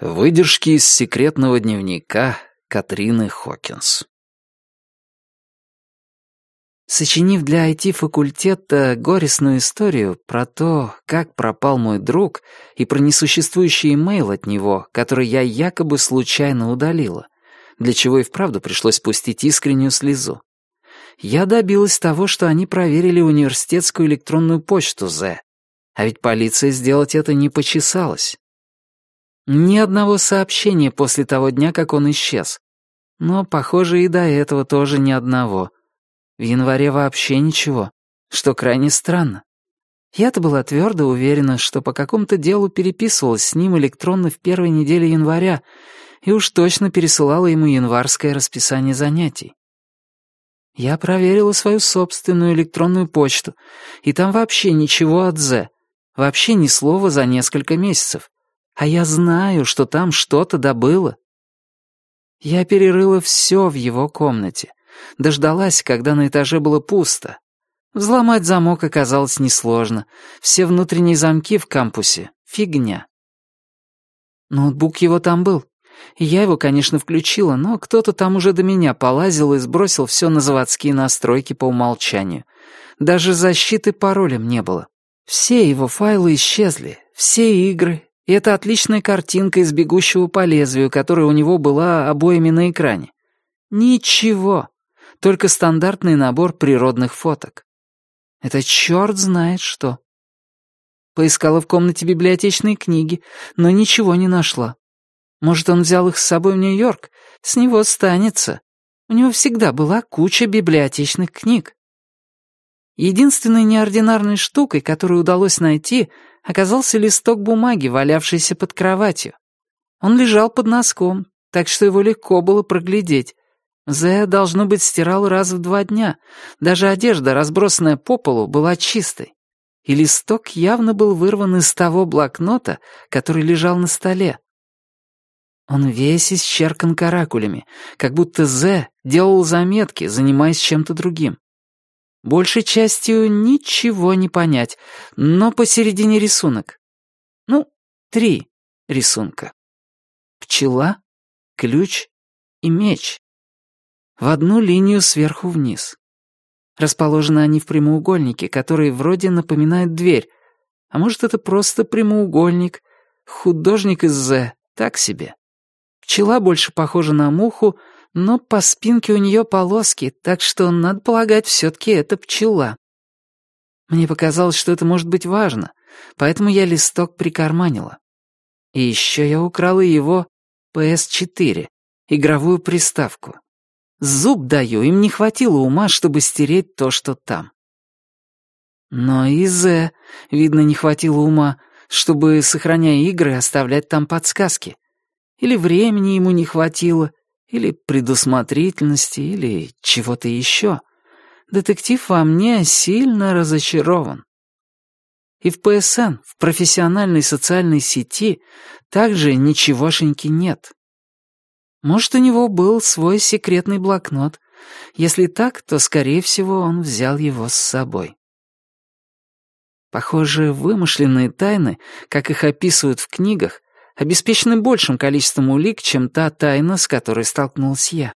Выдержки из секретного дневника Катрины Хокинс. Сочинив для IT-факультета горестную историю про то, как пропал мой друг, и про несуществующий имейл от него, который я якобы случайно удалила, для чего и вправду пришлось пустить искреннюю слезу, я добилась того, что они проверили университетскую электронную почту З, а ведь полиция сделать это не почесалась. Ни одного сообщения после того дня, как он исчез. Но, похоже, и до этого тоже ни одного. В январе вообще ничего, что крайне странно. Я-то была твердо уверена, что по какому-то делу переписывалась с ним электронно в первой неделе января и уж точно пересылала ему январское расписание занятий. Я проверила свою собственную электронную почту, и там вообще ничего от З, вообще ни слова за несколько месяцев. А я знаю, что там что-то добыло. Я перерыла все в его комнате. Дождалась, когда на этаже было пусто. Взломать замок оказалось несложно. Все внутренние замки в кампусе — фигня. Ноутбук его там был. Я его, конечно, включила, но кто-то там уже до меня полазил и сбросил все на заводские настройки по умолчанию. Даже защиты паролем не было. Все его файлы исчезли, все игры, и это отличная картинка из «Бегущего по лезвию», которая у него была обоями на экране. Ничего, только стандартный набор природных фоток. Это черт знает что. Поискала в комнате библиотечные книги, но ничего не нашла. Может, он взял их с собой в Нью-Йорк? С него станется. У него всегда была куча библиотечных книг. Единственной неординарной штукой, которую удалось найти, оказался листок бумаги, валявшийся под кроватью. Он лежал под носком, так что его легко было проглядеть. Зея, должно быть, стирал раз в два дня. Даже одежда, разбросанная по полу, была чистой. И листок явно был вырван из того блокнота, который лежал на столе. Он весь исчеркан каракулями, как будто Зе делал заметки, занимаясь чем-то другим. Большей частью ничего не понять, но посередине рисунок. Ну, три рисунка. Пчела, ключ и меч. В одну линию сверху вниз. Расположены они в прямоугольнике, который вроде напоминает дверь. А может, это просто прямоугольник. Художник из З, так себе. Пчела больше похожа на муху, но по спинке у нее полоски, так что, надо полагать, все-таки это пчела. Мне показалось, что это может быть важно, поэтому я листок прикарманила. И еще я украла его PS4, игровую приставку. Зуб даю, им не хватило ума, чтобы стереть то, что там. Но и Зе, видно, не хватило ума, чтобы, сохраняя игры, оставлять там подсказки. Или времени ему не хватило, или предусмотрительности, или чего-то еще. Детектив во мне сильно разочарован. И в ПСН, в профессиональной социальной сети, также ничегошеньки нет. Может, у него был свой секретный блокнот. Если так, то, скорее всего, он взял его с собой. Похоже, вымышленные тайны, как их описывают в книгах, обеспечены большим количеством улик, чем та тайна, с которой столкнулся я.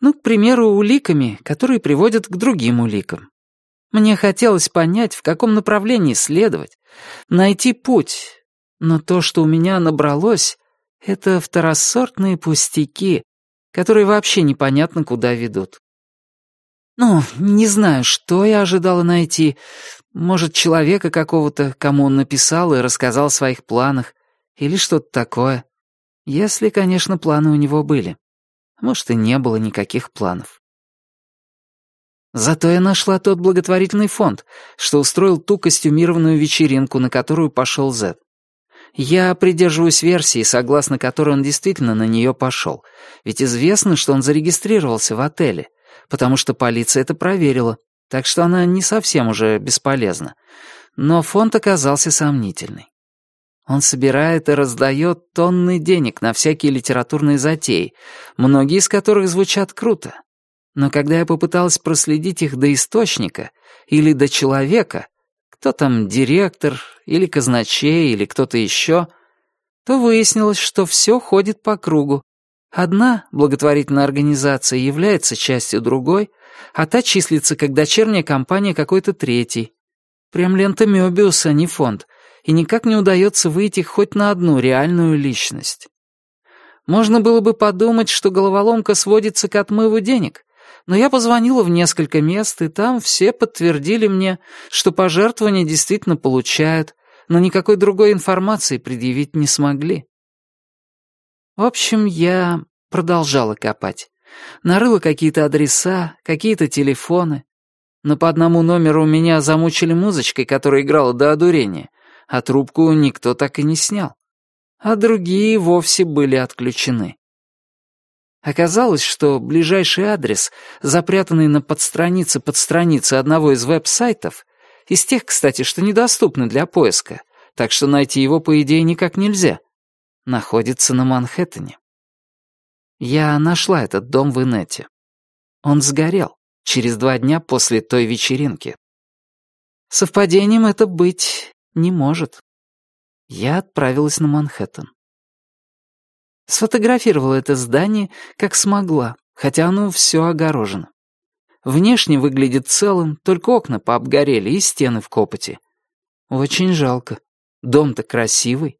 Ну, к примеру, уликами, которые приводят к другим уликам. Мне хотелось понять, в каком направлении следовать, найти путь, но то, что у меня набралось, это второсортные пустяки, которые вообще непонятно куда ведут. Ну, не знаю, что я ожидала найти. Может, человека какого-то, кому он написал и рассказал о своих планах, или что-то такое. Если, конечно, планы у него были. Может, и не было никаких планов. Зато я нашла тот благотворительный фонд, что устроил ту костюмированную вечеринку, на которую пошел Зет. Я придерживаюсь версии, согласно которой он действительно на нее пошел, ведь известно, что он зарегистрировался в отеле, потому что полиция это проверила, так что она не совсем уже бесполезна. Но фонд оказался сомнительный. Он собирает и раздает тонны денег на всякие литературные затеи, многие из которых звучат круто. Но когда я попыталась проследить их до источника или до человека, кто там директор или казначей или кто-то еще, то выяснилось, что все ходит по кругу. Одна благотворительная организация является частью другой, а та числится как дочерняя компания какой-то третьей. Прям лента Мёбиуса, а не фонд, и никак не удается выйти хоть на одну реальную личность. Можно было бы подумать, что головоломка сводится к отмыву денег, но я позвонила в несколько мест, и там все подтвердили мне, что пожертвования действительно получают, но никакой другой информации предъявить не смогли. В общем, я продолжала копать. Нарыла какие-то адреса, какие-то телефоны. Но по одному номеру меня замучили музычкой, которая играла до одурения, а трубку никто так и не снял. А другие вовсе были отключены. Оказалось, что ближайший адрес, запрятанный на подстранице подстраницы одного из веб-сайтов, из тех, кстати, что недоступны для поиска, так что найти его, по идее, никак нельзя, находится на Манхэттене. Я нашла этот дом в инете. Он сгорел через два дня после той вечеринки. Совпадением это быть не может. Я отправилась на Манхэттен. Сфотографировала это здание, как смогла, хотя оно все огорожено. Внешне выглядит целым, только окна пообгорели и стены в копоти. Очень жалко. Дом-то красивый.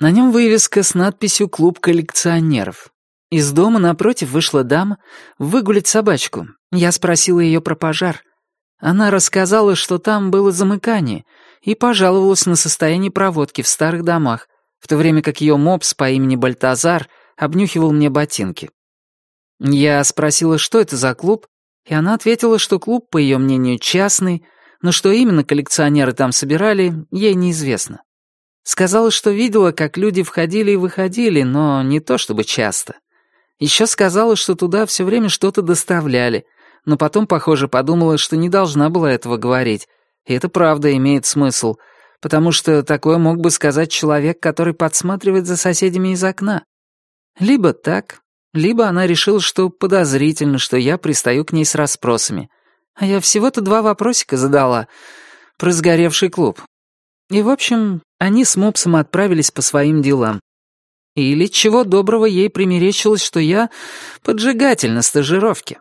На нем вывеска с надписью «Клуб коллекционеров». Из дома напротив вышла дама выгулить собачку. Я спросила ее про пожар. Она рассказала, что там было замыкание, и пожаловалась на состояние проводки в старых домах, в то время как ее мопс по имени Бальтазар обнюхивал мне ботинки. Я спросила, что это за клуб, и она ответила, что клуб, по ее мнению, частный, но что именно коллекционеры там собирали, ей неизвестно. Сказала, что видела, как люди входили и выходили, но не то чтобы часто. Еще сказала, что туда все время что-то доставляли, но потом, похоже, подумала, что не должна была этого говорить. И это правда имеет смысл, потому что такое мог бы сказать человек, который подсматривает за соседями из окна. Либо так, либо она решила, что подозрительно, что я пристаю к ней с расспросами. А я всего-то два вопросика задала про сгоревший клуб. И, в общем, они с Мопсом отправились по своим делам. Или чего доброго ей примерещилось, что я поджигатель на стажировке.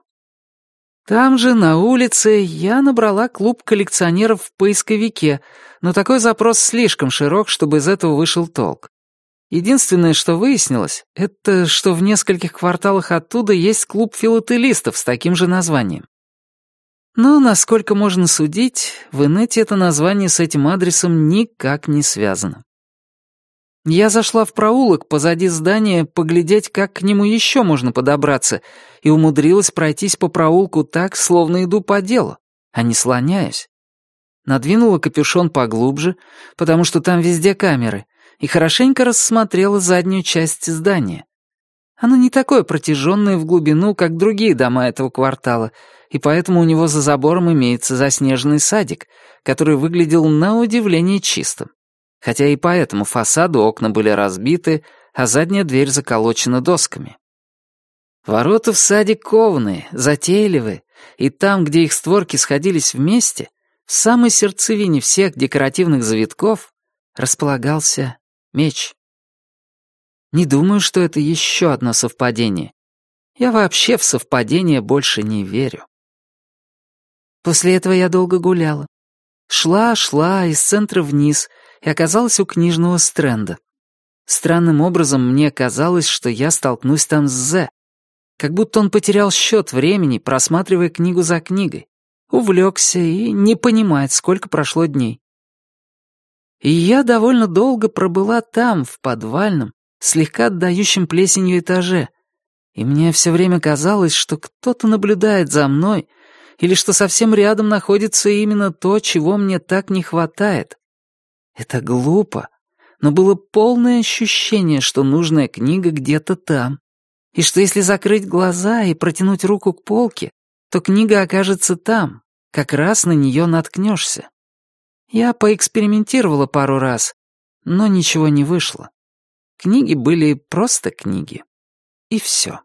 Там же, на улице, я набрала клуб коллекционеров в поисковике, но такой запрос слишком широк, чтобы из этого вышел толк. Единственное, что выяснилось, это что в нескольких кварталах оттуда есть клуб филателистов с таким же названием. Но, насколько можно судить, в инете это название с этим адресом никак не связано. Я зашла в проулок позади здания поглядеть, как к нему еще можно подобраться, и умудрилась пройтись по проулку так, словно иду по делу, а не слоняюсь. Надвинула капюшон поглубже, потому что там везде камеры, и хорошенько рассмотрела заднюю часть здания. Оно не такое протяженное в глубину, как другие дома этого квартала, и поэтому у него за забором имеется заснеженный садик, который выглядел на удивление чистым хотя и по этому фасаду окна были разбиты, а задняя дверь заколочена досками. Ворота в садик кованые, затейливые, и там, где их створки сходились вместе, в самой сердцевине всех декоративных завитков располагался меч. Не думаю, что это еще одно совпадение. Я вообще в совпадение больше не верю. После этого я долго гуляла. Шла, шла из центра вниз, и оказалась у книжного стренда. Странным образом мне казалось, что я столкнусь там с Зе. Как будто он потерял счет времени, просматривая книгу за книгой. Увлекся и не понимает, сколько прошло дней. И я довольно долго пробыла там, в подвальном, слегка отдающем плесенью этаже. И мне все время казалось, что кто-то наблюдает за мной, или что совсем рядом находится именно то, чего мне так не хватает. Это глупо, но было полное ощущение, что нужная книга где-то там, и что если закрыть глаза и протянуть руку к полке, то книга окажется там, как раз на нее наткнешься. Я поэкспериментировала пару раз, но ничего не вышло. Книги были просто книги. И все.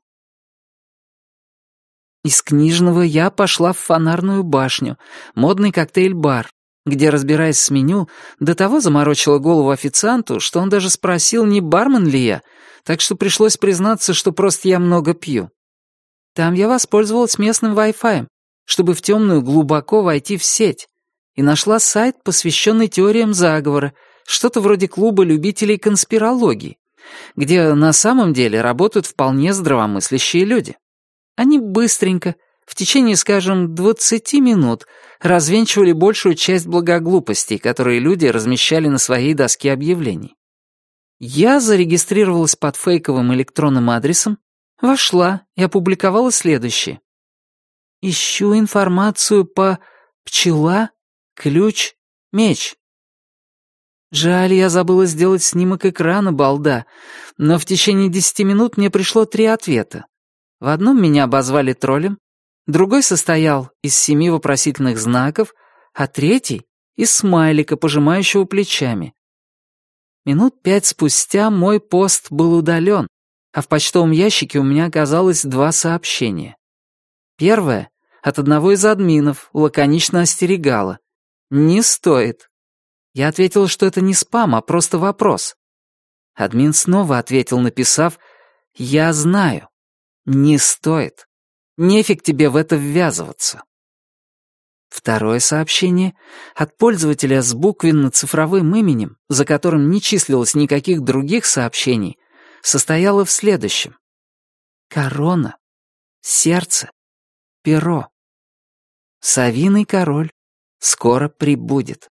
Из книжного я пошла в фонарную башню, модный коктейль-бар, где, разбираясь с меню, до того заморочила голову официанту, что он даже спросил, не бармен ли я, так что пришлось признаться, что просто я много пью. Там я воспользовалась местным Wi-Fi, чтобы в темную глубоко войти в сеть, и нашла сайт, посвященный теориям заговора, что-то вроде клуба любителей конспирологии, где на самом деле работают вполне здравомыслящие люди. Они быстренько, в течение, скажем, 20 минут развенчивали большую часть благоглупостей, которые люди размещали на своей доске объявлений. Я зарегистрировалась под фейковым электронным адресом, вошла и опубликовала следующее. Ищу информацию по пчела, ключ, меч. Жаль, я забыла сделать снимок экрана, балда, но в течение десяти минут мне пришло три ответа. В одном меня обозвали троллем, другой состоял из семи вопросительных знаков, а третий — из смайлика, пожимающего плечами. Минут пять спустя мой пост был удален, а в почтовом ящике у меня оказалось два сообщения. Первое — от одного из админов, лаконично остерегало. «Не стоит». Я ответил, что это не спам, а просто вопрос. Админ снова ответил, написав «Я знаю. Не стоит». Нефиг тебе в это ввязываться. Второе сообщение от пользователя с буквенно-цифровым именем, за которым не числилось никаких других сообщений, состояло в следующем. Корона, сердце, перо. Савиный король скоро прибудет.